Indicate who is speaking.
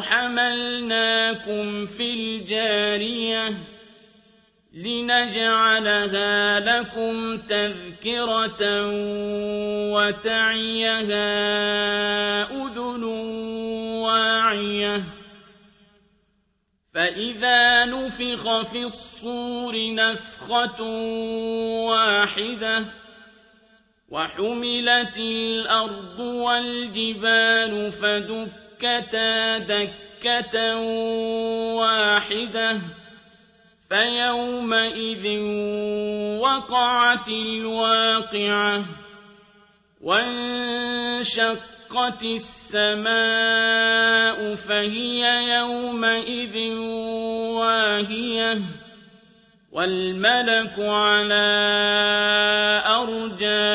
Speaker 1: حملناكم في الجارية لنجعلها لكم تذكرة وتعيها أذن واعية. فإذا نفخ في الصور نفخة واحدة وحملت الأرض والجبال فدكتا دكة واحدة. فيومئذ وقعت الواقعة وانشقت السماء فهي يومئذ واهية. والملك على أرجائها